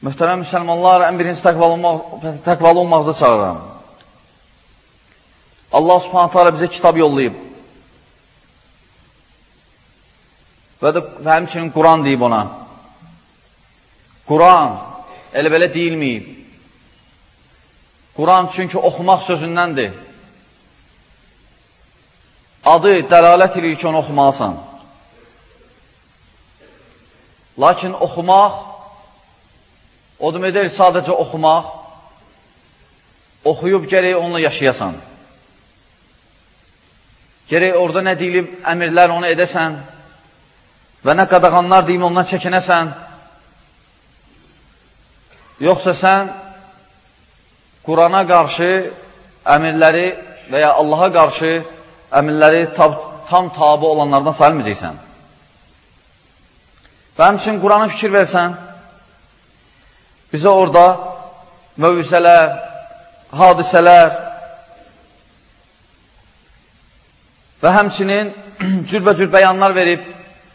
Mühtərəm müsəlmanlar, ən birinci təqvalı olmaqda çağıram. Allah subhanətə alə bizə kitab yollayıb. Və, də, və həmçinin Quran deyib ona. Quran elə belə deyilməyib. Quran çünki oxumaq sözündəndir. Adı dəlalət edir ki, onu oxumalısan. Lakin oxumaq O demək deyil, sadəcə oxumaq, oxuyub gərək onunla yaşayasan. Gərək orada nə deyilib, əmirlər onu edəsən və nə qadağanlar deyim, ondan çəkinəsən. Yoxsa sən Qurana qarşı əmirləri və ya Allaha qarşı əmirləri tab tam tabi olanlardan sayılmayacaqsən. Və həmçin Qurana fikir versən, Bizə orada mövzələr, hadisələr və həmçinin cürbəcür bəyanlar verib,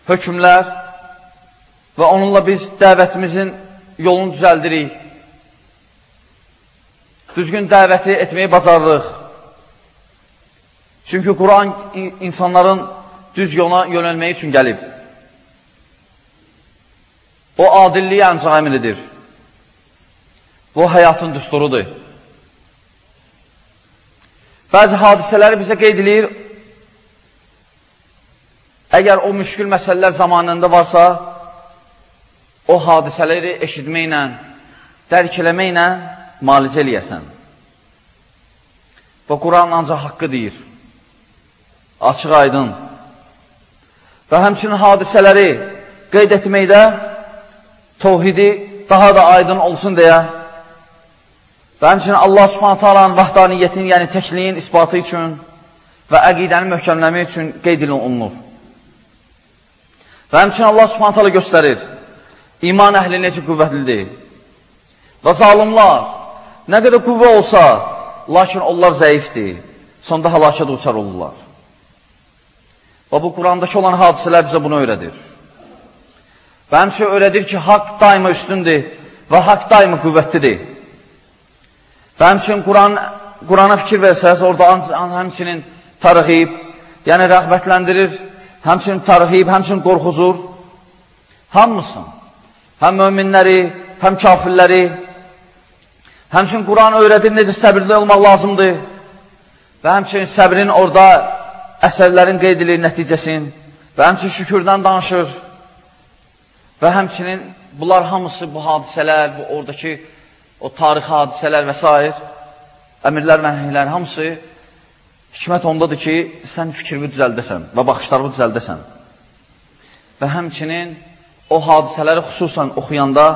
hökmlər və onunla biz dəvətimizin yolunu düzəldirik. Düzgün dəvəti etməyi bacarırıq. Çünki Quran insanların düz yola yönəlməyi üçün gəlib. O adilliyi ancaq əmin edir. Bu həyatın düsturudur. Bəzi hadisələri bizə qeyd edir. Əgər o müşkül məsələlər zamanında varsa, o hadisələri eşitməklə, dərk eləməklə malicə eləyəsən. Və Quran ancaq haqqı deyir. Açıq aydın. Və həmçinin hadisələri qeyd etməkdə tohidi daha da aydın olsun deyə Və həmçinin Allah subhanətə alanın vahdaniyyətini, yəni təkliyin isbatı üçün və əqidəni möhkəmləmək üçün qeyd olunur. Və həmçinin Allah subhanətə ala göstərir, iman əhli necə qüvvətlidir. Və zalimlar nə qədər qüvvə olsa, lakin onlar zəifdir, sonda halakət uçar olurlar. Və bu Qurandakı olan hadisələr bizə bunu öyrədir. Və həmçinin öyrədir ki, haqq daima üstündür və haqq daima qüvvətlidir. Və həmçinin Quran, Qurana fikir versəz, orada həmçinin tarixib, yəni rəğbətləndirir, həmçinin tarixib, həmçinin qorxuzur. Hamısın. Həm möminləri, həm kafirləri. Həmçinin Quran öyrədir, necə səbirli olmaq lazımdır. Və həmçinin səbrin orada əsərlərin qeyd edilir nəticəsin. Və həmçinin şükürdən danışır. Və həmçinin bunlar hamısı, bu hadisələr, bu oradakı o tarixi hadisələr və s. əmirlər, mənhiylər, hamısı hikmət ondadır ki, sən fikrini düzəldəsən və baxışlarını düzəldəsən. Və həmçinin o hadisələri xüsusən oxuyanda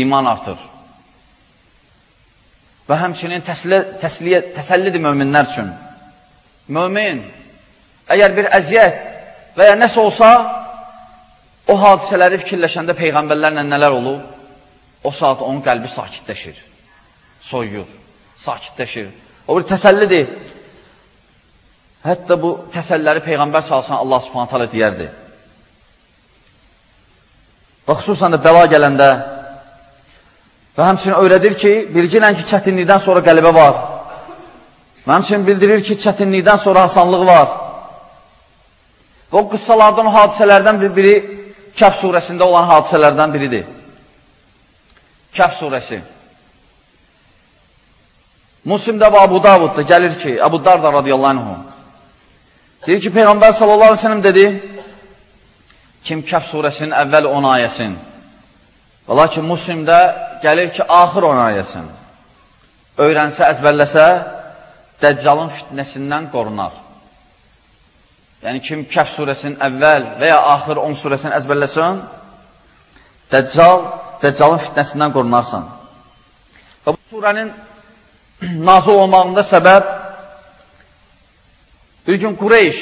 iman artır. Və həmçinin təsliyə, təsliyə, təsəllidir möminlər üçün. Mömin, əgər bir əziyyət və ya nəsə olsa, o hadisələri fikirləşəndə Peyğəmbərlərlə nələr olub? O saat onun qəlbi sakitləşir, soyuyur, sakitləşir. O bir təsəllidir. Hətta bu təsəlləri Peyğəmbər salsan Allah subhanət hələ deyərdi. və xüsusən də bəla gələndə və həmçinin öyrədir ki, bilginən ki, çətinlikdən sonra qəlibə var. Və həmçinin bildirir ki, çətinlikdən sonra asanlıq var. Və o qıssalardan, o hadisələrdən biri Kəf surəsində olan hadisələrdən biridir. Kəf surəsi. Muslimdə və Abu Davudda gəlir ki, Abu Darda radiyallahu anhu, deyir ki, Peyğəmbər sallallahu aleyhi ve sellem dedi, kim Kəf surəsinin əvvəl 10 ayəsin, və lakin Muslimdə gəlir ki, axır 10 ayəsin, öyrənsə, əzbərləsə, Dəccalın fitnəsindən qorunar. Yəni, kim Kəf surəsinin əvvəl və ya axır 10 surəsini əzbərləsən, Dəccal, Dəccalın fitnəsindən qorunarsan. Və bu surənin nazil olmağında səbəb bir gün Qureyş,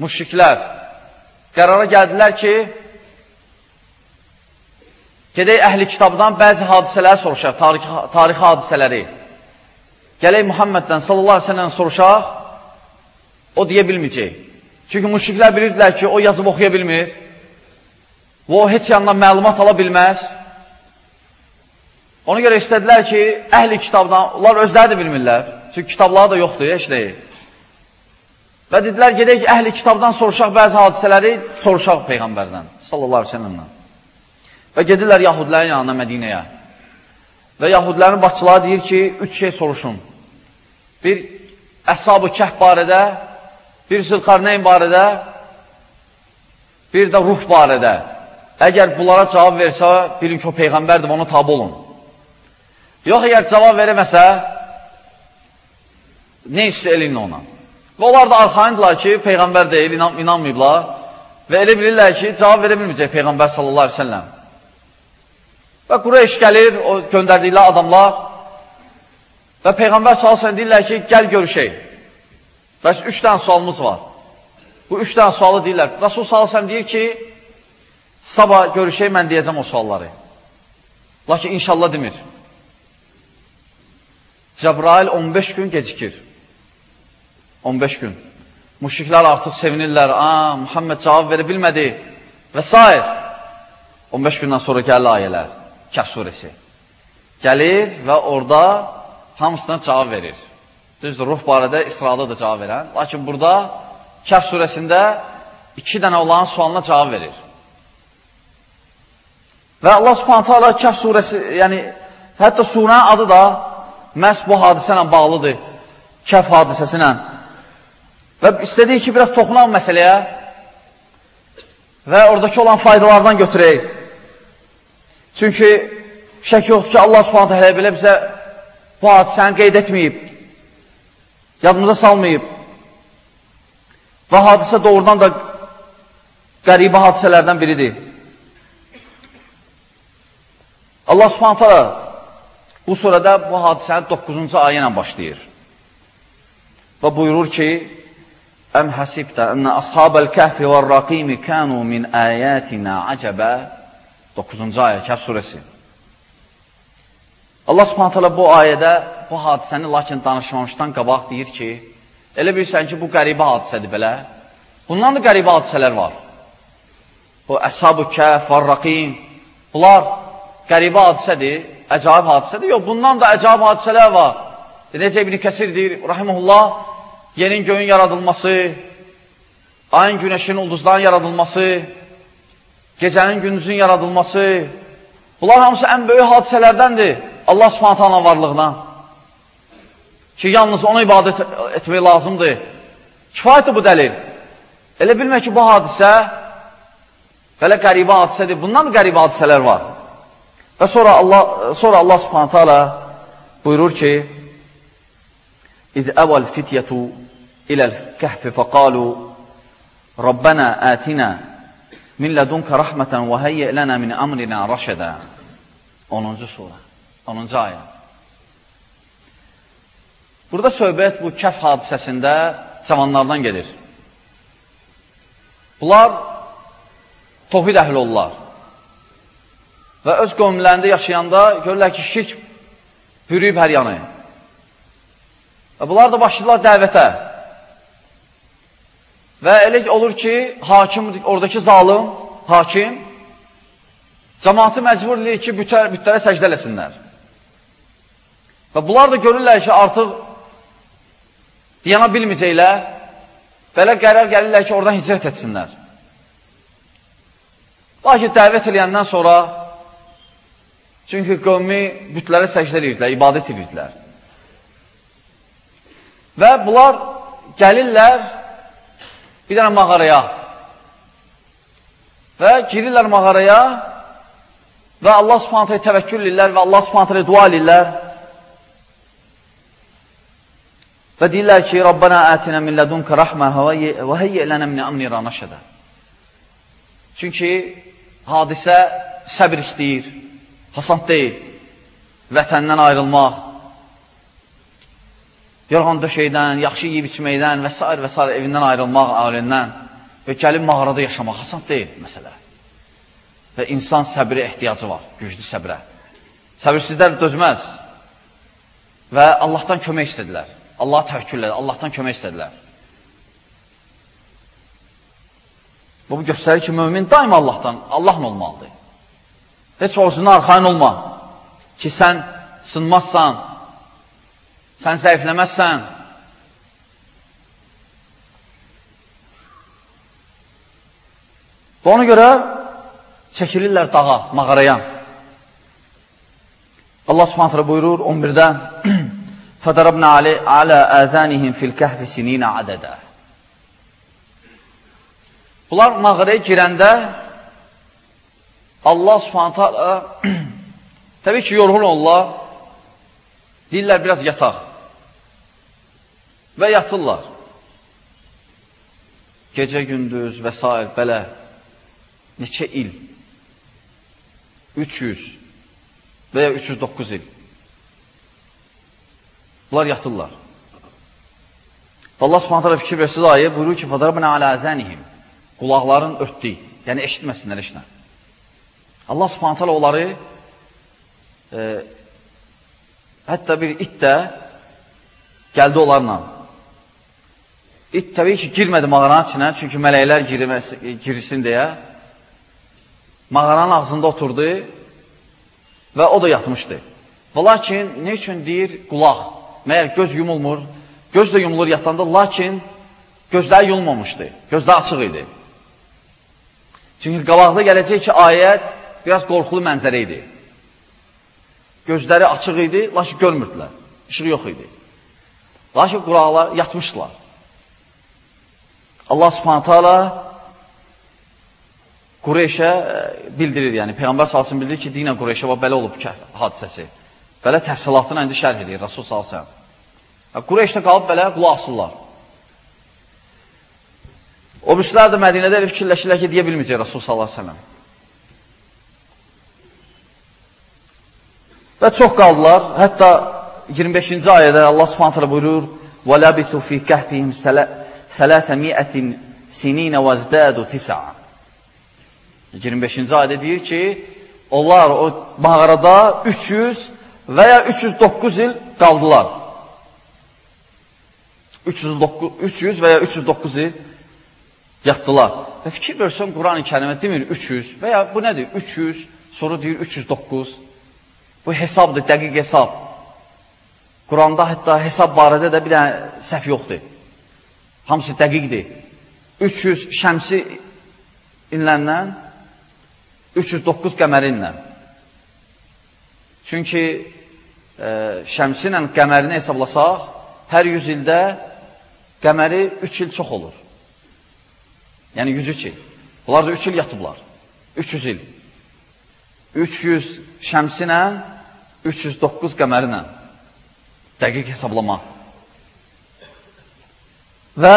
müşriklər qərara gəldilər ki, gedək əhli kitabdan bəzi hadisələri soruşaq, tarix, tarixi hadisələri. Gələk Muhammeddən sallallahu aleyhi sellem soruşaq, o deyə bilməyəcək. Çünki müşriklər bilirdilər ki, o yazıb oxuya bilmir və o heç yandan məlumat ala bilməz. Ona görə istədilər ki, əhli kitabdan, onlar özləri də bilmirlər. Çünki kitabları da yoxdur, heç deyil. Və dedilər, gedək ki, əhli kitabdan soruşaq bəzi hadisələri, soruşaq Peyğəmbərdən, sallallahu aleyhi sellemdən. Və gedirlər Yahudilərin yanına Mədinəyə. Və Yahudilərin başçıları deyir ki, üç şey soruşun. Bir, Əshab-ı Kəhb barədə, bir Zülqarneyn barədə, bir də ruh barədə. Əgər bunlara cavab versə, bilin ki, o Peyğəmbərdir, ona tabi olun. Yox, əgər cavab verəməsə, nə istə elin ona? Və onlar da arxayındılar ki, Peyğəmbər deyil, inan inanmayıblar və elə bilirlər ki, cavab verə bilməyəcək Peyğəmbər sallallahu aleyhi ve selləm. Və Qureyş gəlir, o göndərdiklər adamlar və Peyğəmbər sallallahu aleyhi deyirlər ki, gəl görüşək. Bəs üç dənə sualımız var. Bu üç dənə sualı deyirlər. Rasul sallallahu aleyhi deyir ki, sabah görüşək, mən deyəcəm o sualları. Lakin inşallah demir. Cəbrail 15 gün gecikir. 15 gün. Müşriklər artıq sevinirlər. Aa, Muhammed cavab verə bilmədi və s. 15 gündən sonra gəlir ayələr. Kəhv suresi. Gəlir və orada hamısına cavab verir. Düzdür, ruh barədə İsrada da cavab verən. Lakin burada Kəhv surəsində iki dənə olan sualına cavab verir. Və Allah subhanətə Allah Kəhv surəsi, yəni hətta surənin adı da məhz bu hadisə ilə bağlıdır, kəf hadisəsi ilə. Və istədik ki, biraz toxunaq məsələyə və oradakı olan faydalardan götürək. Çünki şək yoxdur ki, Allah subhanətə hələ belə bizə bu hadisəni qeyd etməyib, yadımıza salmayıb. Və hadisə doğrudan da qəribə hadisələrdən biridir. Allah subhanətə Bu surədə bu hadisənin 9-cu ayə ilə başlayır. Və buyurur ki, Əm həsibdə ənə ashabəl kəhfi və rəqimi kənu min əyətinə acəbə 9-cu ayə, Kəhf surəsi. Allah subhanətələ bu ayədə bu hadisəni lakin danışmamışdan qabaq deyir ki, elə bilirsən ki, bu qəribə hadisədir belə. Bundan da qəribə hadisələr var. Bu əshab-ı kəhf və rəqim, bunlar qəribə hadisədir əcaib hadisədir. Yox, bundan da əcaib hadisələr var. Necə İbn Kəsir deyir, rahiməhullah, yerin göyün yaradılması, ayın, günəşin, ulduzların yaradılması, gecənin, gündüzün yaradılması, bunlar hamısı ən böyük hadisələrdəndir Allah subhanətələ varlığına. Ki, yalnız ona ibadət etmək lazımdır. Kifayətdir bu dəlil. Elə bilmə ki, bu hadisə belə qəribə hadisədir. Bundan da qəribə hadisələr var. Və sonra Allah, sonra Allah subhanətə alə buyurur ki, İz əvəl fityətu iləl kəhfi fəqalu Rabbənə ətinə min lədunka rəhmətən və həyyə lənə min əmrinə rəşədə 10-cu surə, 10-cu ayə. Burada söhbət bu kəf hadisəsində cavanlardan gedir. Bunlar tohid əhli olurlar və öz qövmlərində yaşayanda görürlər ki, şirk bürüyüb hər yanı. Və bunlar da başlayırlar dəvətə. Və elə olur ki, hakim, oradakı zalım, hakim, Cəmaatı məcbur edir ki, bütər, bütlərə səcdə eləsinlər. Və bunlar da görürlər ki, artıq yana bilməyəcəklər, belə qərar gəlirlər ki, oradan hicrət etsinlər. Lakin dəvət eləyəndən sonra, çünki qövmi bütlərə səcdə edirdilər, ibadət edirdilər. Və bunlar gəlirlər bir dənə mağaraya və girirlər mağaraya və Allah subhanətə təvəkkül edirlər və Allah subhanətə dua edirlər və deyirlər ki, Rabbana ətinə min lədunka rəhmə və heyyə lənə min əmnirə nəşədə. Çünki hadisə səbir istəyir, hasant deyil, vətəndən ayrılmaq, yorğan döşəkdən, yaxşı yiyib içməkdən və s. və s. evindən ayrılmaq, ailəndən və gəlib mağarada yaşamaq hasant deyil məsələ və insan səbrə ehtiyacı var, güclü səbrə. Səbirsizlər dözməz və Allahdan kömək istədilər. Allah təvəkkül edir, Allahdan kömək istədilər. Bu, bu göstərir ki, mümin daima Allahdan, Allahla olmalıdır. Heç orzuna arxain olma ki, sən sınmazsan, sən zəifləməzsən. Ona görə çəkilirlər dağa, mağaraya. Allah subhanətlə buyurur 11-də فَدَرَبْنَا عَلَى آذَانِهِمْ فِي الْكَهْفِ سِنِينَ عَدَدًا Bunlar mağaraya girəndə Allah subhanətə təbii ki, yorğun olurlar, deyirlər biraz yataq və yatırlar. Gecə, gündüz və s. belə neçə il 300 və ya 309 il. Bunlar yatırlar. Allah subhanətə fikir versiz ayə buyurur ki, فَضَرَبْنَا عَلَى əzənihim Qulaqların ötdü, yəni eşitməsinlər işlə. Allah subhanətə onları e, hətta bir it də gəldi onlarla. İt təbii ki, girmədi mağaranın içinə, çünki mələklər girsin deyə mağaranın ağzında oturdu və o da yatmışdı. Və lakin nə üçün deyir qulaq? Məyər göz yumulmur, göz də yumulur yatanda, lakin gözləri yumulmamışdı, gözləri açıq idi. Çünki qabaqda gələcək ki, ayət biraz qorxulu mənzərə idi. Gözləri açıq idi, lakin görmürdülər, işıq yox idi. Lakin qulaqlar yatmışdılar. Allah subhanətə Allah Qureyşə e, bildirir, yəni Peyğəmbər salsın bildirir ki, dinə Qureyşə və belə olub hadisəsi. Belə təfsilatını indi şərh edir Rasul salsın. Qureyşdə qalıb belə qulaq asırlar. O birisilər də Mədinədə elə fikirləşirlər ki, deyə bilməyəcək Rasul sallallahu aleyhi ve sellem. Və çox qaldılar. Hətta 25-ci ayədə Allah Subhanahu taala buyurur: "Və labithu fi kahfihim 300 sinina vazdadu 9." 25-ci ayədə deyir ki, onlar o mağarada 300 və ya 309 il qaldılar. 309 300 və ya 309 il yatdılar. Və fikir versən Quran-ı Kərimə demir 300 və ya bu nədir? 300, sonra deyir 309. Bu hesabdır, dəqiq hesab. Quranda hətta hesab barədə də bir dənə səhv yoxdur. Hamısı dəqiqdir. 300 şəmsi inləndən 309 qəməri ilə. Çünki e, şəmsi ilə qəmərini hesablasaq, hər 100 ildə qəməri 3 il çox olur. Yəni 103 il. Bunlar da 3 il yatıblar. 300 il. 300 şəmsi ilə 309 qəməri ilə. Dəqiq hesablama. Və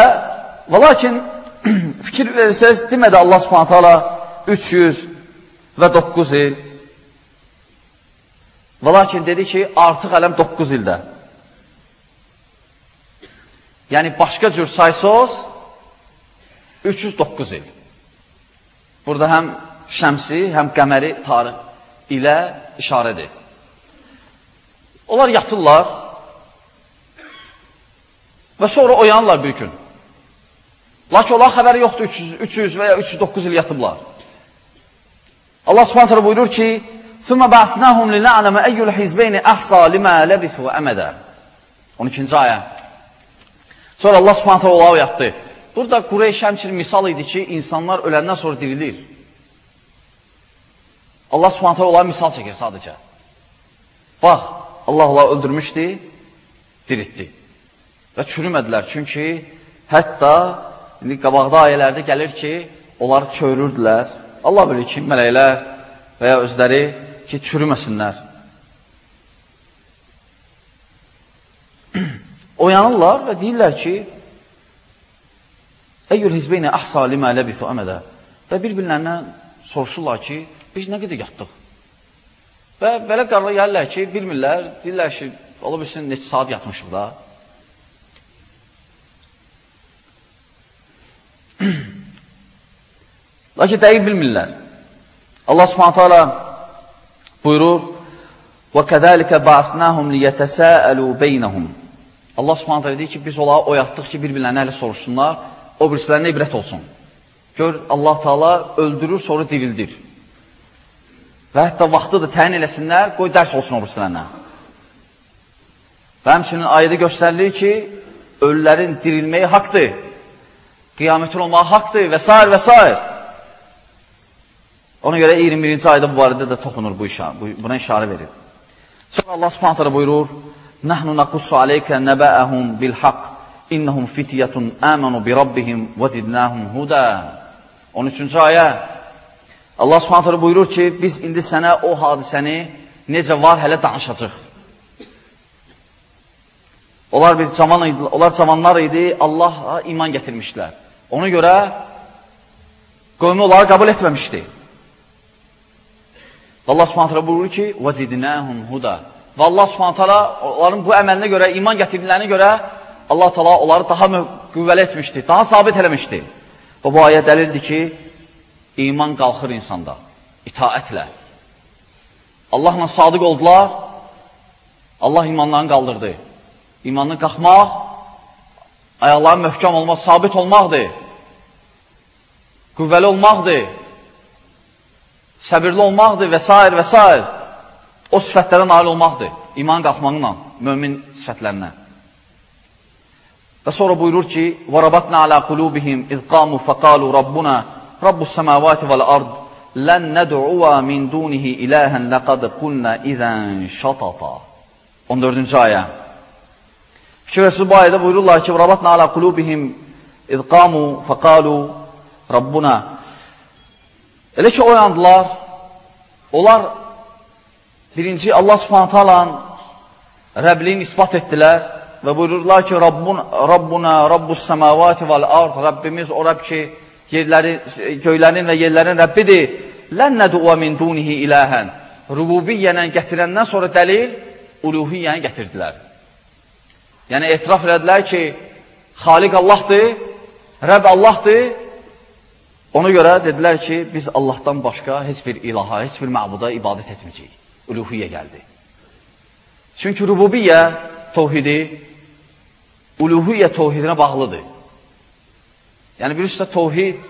və lakin fikir versəz, demədi Allah subhanətə ala 300 və 9 il. Və lakin dedi ki, artıq ələm 9 ildə. Yəni, başqa cür saysos 309 il. Burada həm şəmsi, həm qəməri tarix ilə işarədir. Onlar yatırlar və sonra oyanırlar bir gün. Lakin onlar xəbəri yoxdur, 300, 300 və ya 309 il yatıblar. Allah subhanətlə buyurur ki, ثُمَّ بَعْسْنَاهُمْ لِنَعْلَمَ أَيُّ الْحِزْبَيْنِ أَحْصَى لِمَا لَبِثُوا أَمَدًا 12-ci ayə. Sonra Allah subhanətlə ola oyatdı. Burada Qureyş həmçinin misal idi ki, insanlar öləndən sonra dirilir. Allah subhanətlə onlara misal çəkir sadəcə. Bax, Allah onları öldürmüşdü, diritdi. Və çürümədilər, çünki hətta indi qabaqda ayələrdə gəlir ki, onları çörürdülər. Allah bilir ki, mələklər və ya özləri ki, çürüməsinlər. Oyanırlar və deyirlər ki, Əyyül hizbeynə əhsa limə ləbithu əmədə və bir-birlərindən soruşurlar ki, biz nə qədər yatdıq? Və belə qarla gəlirlər ki, bilmirlər, deyirlər ki, ola bilsin, neçə saat yatmışıq da. Lakin dəqiq bilmirlər. Allah subhanətə alə buyurur, وَكَذَٰلِكَ بَعْسْنَاهُمْ لِيَتَسَاءَلُوا بَيْنَهُمْ Allah subhanətə deyir ki, biz onları oyatdıq ki, bir-birlərini hələ soruşsunlar, o birislərinə ibrət olsun. Gör, Allah Taala öldürür, sonra dirildir. Və hətta vaxtıdır təyin eləsinlər, qoy dərs olsun o birisilərinə. Və həmçinin ayədə göstərilir ki, ölülərin dirilməyi haqdır, qiyamətin olmağı haqdır və s. və s. Ona görə 21-ci ayda bu barədə də toxunur bu işə, buna işarə verir. Sonra Allah subhanətə buyurur, Nəhnu naqussu aleykə nəbəəhum bil haqq, innəhum fityətun əmənu bi rabbihim və zidnəhum hudə. 13-cü ayə, Allah subhanətələ buyurur ki, biz indi sənə o hadisəni necə var hələ danışacaq. Onlar bir cavan idi, onlar cavanlar idi, Allaha iman gətirmişdilər. Ona görə qövmü onları qəbul etməmişdi. Allah Subhanahu buyurur ki: "Və zidnahum huda." Və Allah Subhanahu onların bu əməlinə görə, iman gətirdiklərinə görə Allah Taala onları daha qüvvəli etmişdi, daha sabit eləmişdi. Və bu ayə dəlildir ki, iman qalxır insanda, itaətlə. Allahla sadiq oldular, Allah imanlarını qaldırdı. İmanını qalxmaq, ayaqların möhkəm olmaq, sabit olmaqdır, qüvvəli olmaqdır, səbirli olmaqdır və s. və s. O sifətlərə nail olmaqdır, iman qalxmaqla, mömin sifətlərinə. Və sonra buyurur ki, وَرَبَتْنَا عَلَى قُلُوبِهِمْ اِذْ قَامُوا فَقَالُوا رَبُّنَا Rabbus semavati vel ard lən nəd'uva min dunihi iləhən ləqad qulna izən şatata. 14-cü ayə. Fikir və bu ayədə buyururlar ki, Rabatna ala qulubihim idqamu fəqalu Rabbuna. Elə ki, oyandılar, onlar birinci Allah subhanətə alan Rəbliyini ispat etdilər və buyururlar ki, Rabbun, Rabbuna, Rabbus səməvati vəl ard, Rəbbimiz o Rəbb ki, yerləri, göylərin və yerlərin Rəbbidir. Lən nədua min dunihi iləhən. Rububiyyənə gətirəndən sonra dəlil, uluhiyyəni gətirdilər. Yəni, etiraf elədilər ki, Xaliq Allahdır, Rəbb Allahdır. Ona görə dedilər ki, biz Allahdan başqa heç bir ilaha, heç bir məbuda ibadət etməyəcəyik. Uluhiyyə gəldi. Çünki rububiyyə tovhidi uluhiyyə tovhidinə bağlıdır. Yəni, bir üstə tovhid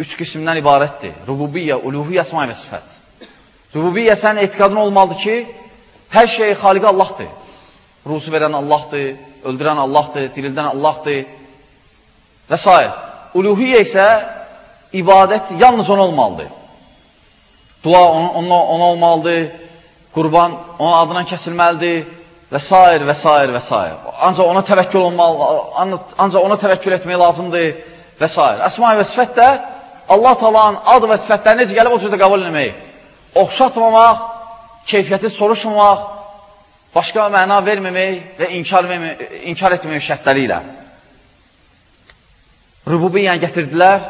üç qismdən ibarətdir. Rububiyyə, uluhiyyə, əsma və sifət. Rububiyyə sənin etiqadın olmalıdır ki, hər şey xaliqə Allahdır. Rusu verən Allahdır, öldürən Allahdır, dirildən Allahdır və s. Uluhiyyə isə ibadət yalnız ona olmalıdır. Dua ona, ona, ona olmalıdır, qurban onun adından kəsilməlidir, və s. və s. və s. Ancaq ona təvəkkül olmalı, ancaq ona təvəkkül etmək lazımdır və s. Əsma və sifət də Allah talanın adı və sifətləri necə gəlib o cürdə qəbul etmək. Oxşatmamaq, keyfiyyəti soruşmamaq, başqa məna verməmək və inkar, inkar etməmək şərtləri ilə. Rububiyyəni gətirdilər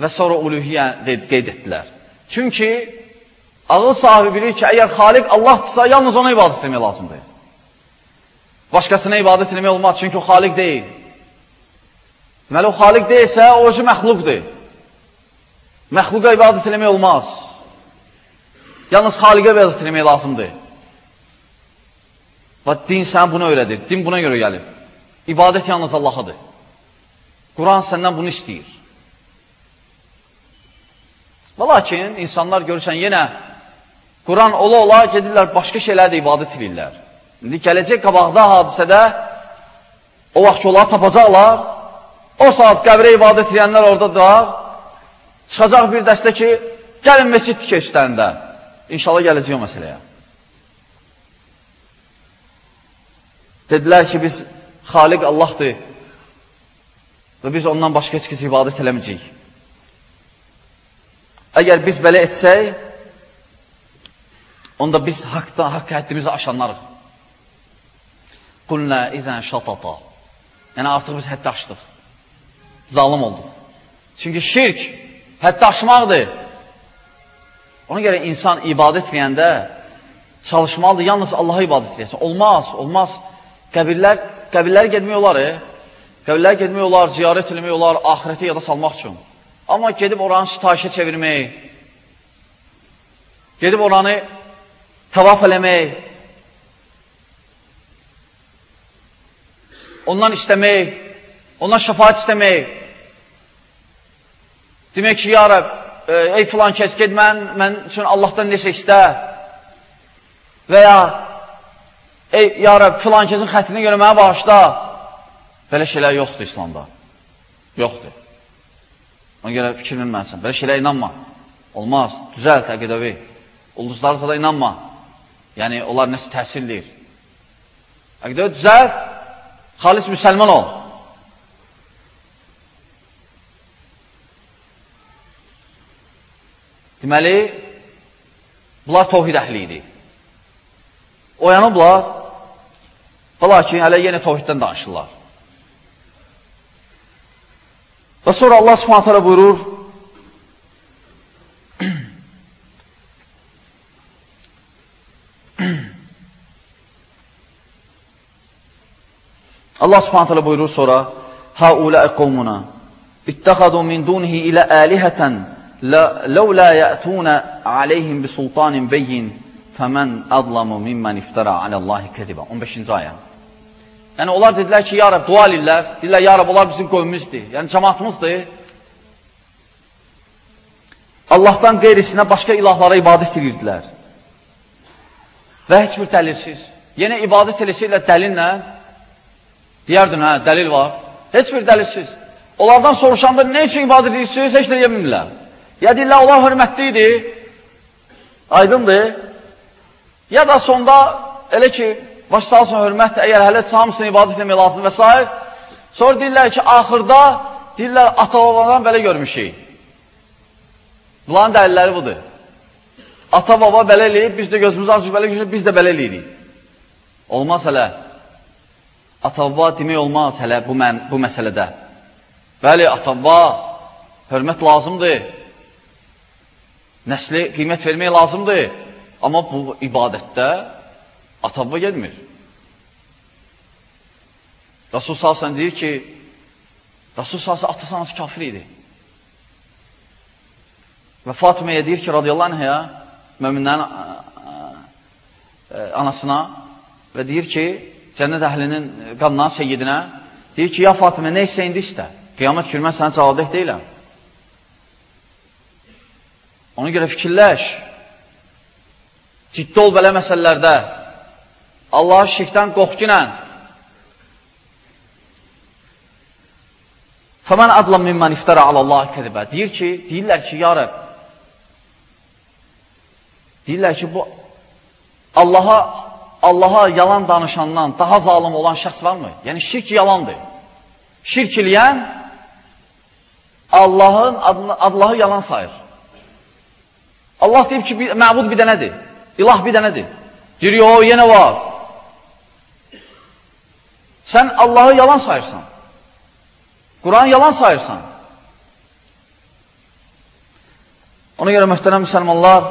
və sonra uluhiyyəni qeyd etdilər. Çünki Ağıl sahibi bilir ki, əgər xaliq Allahdırsa, yalnız ona ibadət etmək lazımdır. Başqasına ibadət etmək olmaz, çünki o xaliq deyil. Deməli, o xaliq deyilsə, o özü məxluqdur. Məxluqa ibadət etmək olmaz. Yalnız xaliqə ibadət etmək lazımdır. Və din sən bunu öyrədir, din buna görə gəlib. İbadət yalnız Allahıdır. Quran səndən bunu istəyir. Və lakin insanlar görürsən yenə Quran ola-ola gedirlər başqa şeylərdə ibadət edirlər. İndi gələcək qabaqda hadisədə o vaxt ki, onları tapacaqlar, o saat qəbrə ibadət edənlər oradadır, çıxacaq bir dəstə ki, gəlin meçid tikə üstlərində. İnşallah gələcək o məsələyə. Dedilər ki, biz Xaliq Allahdır və biz ondan başqa heç kəs ibadət eləməyəcəyik. Əgər biz belə etsək, onda biz haqda, haqq həddimizi aşanlarıq. Qulnə izən şatata. Yəni, artıq biz həddi aşdıq. Zalım olduq. Çünki şirk həddi aşmaqdır. Ona görə insan ibadət etməyəndə çalışmalıdır, yalnız Allaha ibadət edəsən. Olmaz, olmaz. Qəbirlər, qəbirlər gedmək olar, e? Qəbirlər getmək olar, ziyarət eləmək olar, ahirəti yada salmaq üçün. Amma gedib oranı sitayişə çevirmək, gedib oranı tavaf eləmək, ondan istəmək, ondan şəfaat istəmək, demək ki, ya Rəb, e, ey filan kəs, ged mən, mən üçün Allahdan nesə istə və ya ey, ya Rəb, filan kəsin xətrini görə mənə bağışla, Belə şeylər yoxdur İslamda. Yoxdur. Ona görə fikir bilməlisən. Belə şeylər inanma. Olmaz. Düzəl təqidəvi. Ulduzlarsa da inanma. Yəni, onlar nəsə təsirləyir. Əqidəvi düzəl, xalis müsəlman ol. Deməli, bunlar tovhid əhli idi. Oyanıblar, lakin hələ yenə tovhiddən danışırlar. Və sonra Allah subhanət hələ buyurur, Allah subhanət hələ buyurur sonra, Hauləi qovmuna, ittəxadu min dunihi ilə əlihətən, yətuna aleyhim bi sultanin beyin, fəmən adlamu mimmən iftara aləllahi kədibə. 15-ci ayə. Yəni, onlar dedilər ki, ya Rəb, dua edirlər. Dedilər, ya Rəb, onlar bizim qövmümüzdür. Yəni, cəmatımızdır. Allahdan qeyrisinə başqa ilahlara ibadət edirdilər. Və heç bir dəlilsiz. Yenə ibadət eləsəklər dəlinlə, deyərdin, hə, dəlil var. Heç bir dəlilsiz. Onlardan soruşanda nə üçün ibadət edirsiniz, heç də yeminlər. Ya deyirlər, onlar hörmətli idi, aydındır. Ya da sonda elə ki, başlarsın hörmətdir, əgər hələ hamısını ibadət etmək lazım və s. Sonra deyirlər ki, axırda deyirlər, ata-babadan belə görmüşük. Bunların dəlilləri budur. Ata-baba belə eləyib, biz də gözümüzü açıq belə görmüşük, biz də belə eləyirik. Olmaz hələ. Ata-baba demək olmaz hələ bu, mən, bu məsələdə. Bəli, ata-baba hörmət lazımdır. Nəsli qiymət vermək lazımdır. Amma bu ibadətdə Atavva gelmir. Resul Salsan deyir ki, Resul Salsan atası anası kafir idi. Və Fatiməyə deyir ki, radiyallahu anhəyə, möminlərin anasına və deyir ki, cənnət əhlinin qanına, seyyidinə, deyir ki, ya Fatimə, nə isə indi istə. Qiyamət mən sənə cavabdək deyiləm. Ona görə fikirləş, ciddi ol belə məsələlərdə, Allah şirkdən qorxginə Fəmən adlam mimmən iftara alallah kədibə. Deyir ki, deyirlər ki, ya Rəb, deyirlər ki, bu Allaha, Allaha yalan danışandan daha zalım olan şəxs varmı? Yəni, şirk yalandır. Şirk eləyən Allahın adını, Allahı yalan sayır. Allah deyib ki, məbud bir dənədir, ilah bir dənədir. Deyir, yox, yenə var. Sən Allahı yalan sayırsan. Quran yalan sayırsan. Ona görə mühtərəm müsəlmanlar,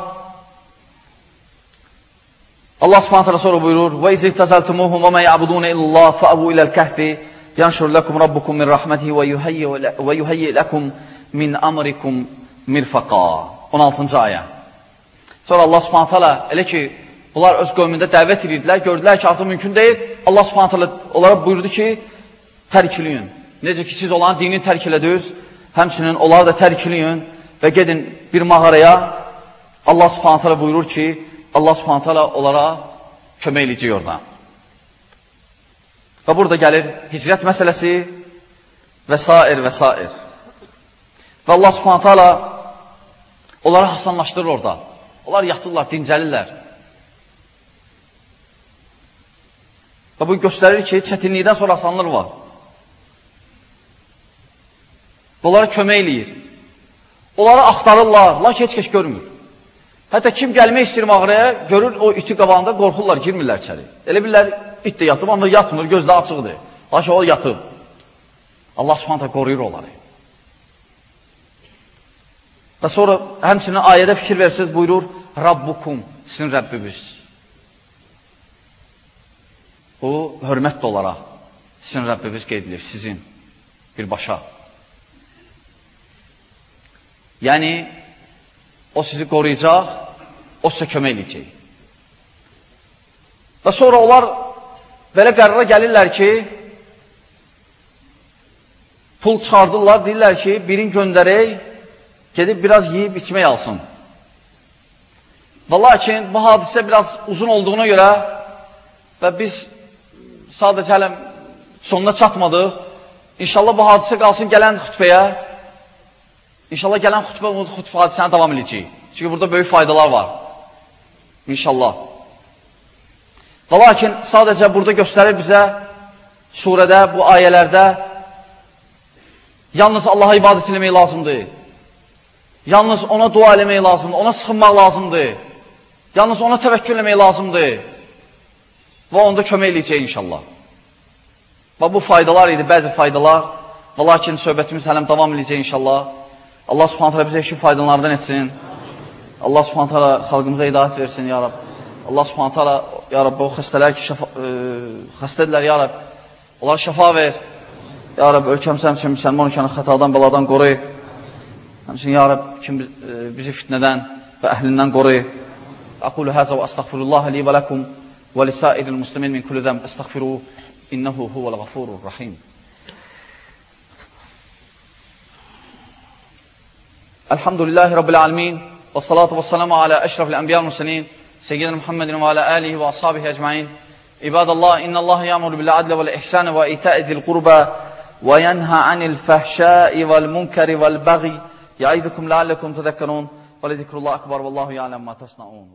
Allah subhanətə sonra buyurur, Və izə təzəltumuhum və mə yəbudunə illallah fəəbu iləl kəhfi yanşur ləkum rabbukum min rəhmətihi və yuhəyyi ləkum min amrikum mirfəqa. 16-cı ayə. Sonra Allah subhanətə elə ki, Bunlar öz qövmündə dəvət edirdilər, gördülər ki, artıq mümkün deyil. Allah subhanətələ onlara buyurdu ki, tərkiliyin. Necə ki, siz olan dini tərk elədiniz, həmçinin onları da tərkiliyin və gedin bir mağaraya. Allah subhanət hələ buyurur ki, Allah subhanət hələ onlara kömək eləyəcək oradan. Və burada gəlir hicrət məsələsi və s. və s. Və Allah subhanət hələ onları hasanlaşdırır orada. Onlar yatırlar, dincəlirlər. Və bu göstərir ki, çətinlikdən sonra asanlıq var. Onlara kömək eləyir. Onları axtarırlar, lakin heç kəs görmür. Hətta kim gəlmək istəyir mağaraya, görür o iti qabağında qorxurlar, girmirlər içəri. Elə bilirlər, it də yatıb, amma yatmır, gözdə açıqdır. Lakin o yatıb. Allah subhanətə qoruyur onları. Və sonra həmçinin ayədə fikir versiniz, buyurur, Rabbukum, sizin Rəbbimiz. Bu, hörmət də olaraq sizin Rəbbimiz qeydilir, sizin birbaşa. Yəni, o sizi qoruyacaq, o sizə kömək edəcək. Və sonra onlar belə qərara gəlirlər ki, pul çıxardırlar, deyirlər ki, birin göndərək, gedib biraz yiyib içmək alsın. Və lakin bu hadisə biraz uzun olduğuna görə və biz sadəcə hələm sonuna çatmadıq, İnşallah bu hadisə qalsın gələn xütbəyə İnşallah gələn xutbə, xutbə hadisəni davam edəcək. Çünki burada böyük faydalar var. İnşallah. Və lakin sadəcə burada göstərir bizə surədə, bu ayələrdə yalnız Allaha ibadət eləmək lazımdır. Yalnız ona dua eləmək lazımdır, ona sıxınmaq lazımdır. Yalnız ona təvəkkül eləmək lazımdır. Və onda kömək eləyəcək inşallah. Və bu faydalar idi, bəzi faydalar. Və lakin söhbətimiz hələm davam edəcək inşallah. Allah subhanət hələ bizə işin faydalardan etsin. Allah subhanət hələ xalqımıza hidayət versin, ya Rab. Allah subhanət hələ, ya Rab, o xəstələr ki, şəfa, ə, e, xəstədirlər, ya Rab. Onlara şəfa ver. Ya Rab, ölkəmsə həmçin müsəlman ülkəni xətadan, bəladan qoruy. Həmçin, ya Rab, kim ə, e, bizi fitnədən və əhlindən qoruy. Və əstəğfirullah li və ləkum və lisairil muslimin min kulli zəm əstəğfiru innəhu huvəl ğafurur rahim. الحمد لله رب العالمين والصلاة والسلام على أشرف الأنبياء والمرسلين سيدنا محمد وعلى آله وأصحابه أجمعين. عباد الله إن الله يأمر بالعدل والإحسان وإيتاء ذي القربى وينهى عن الفحشاء والمنكر والبغي. يعيدكم لعلكم تذكرون. Və ləzikrullah akbar və Allahu ya'lam ma tasnaun.